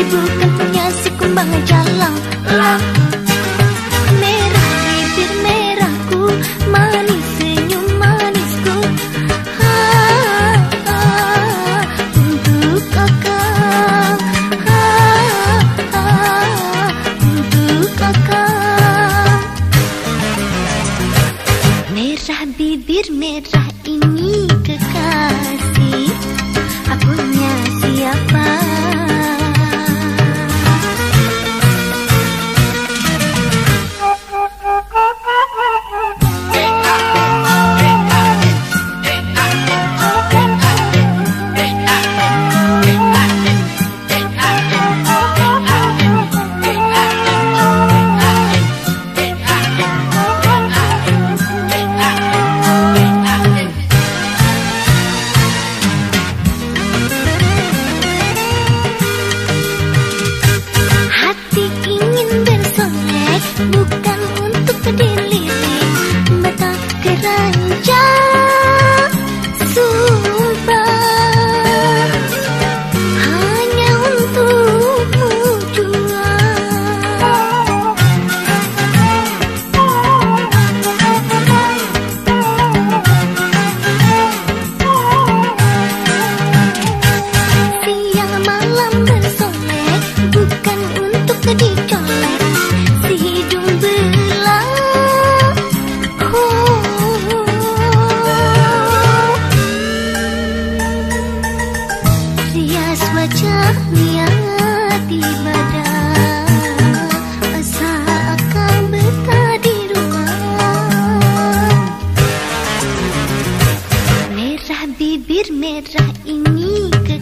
Itu punya si kumbang bukan untuk diri Вероника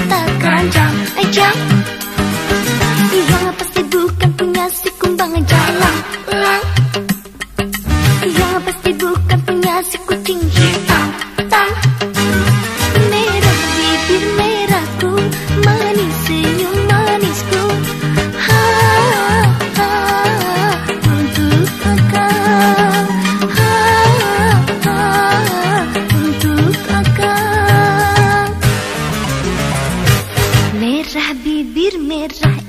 mata keranjang Ajang eh, Dia pasti bukan punya si kumbang eh, aja tierra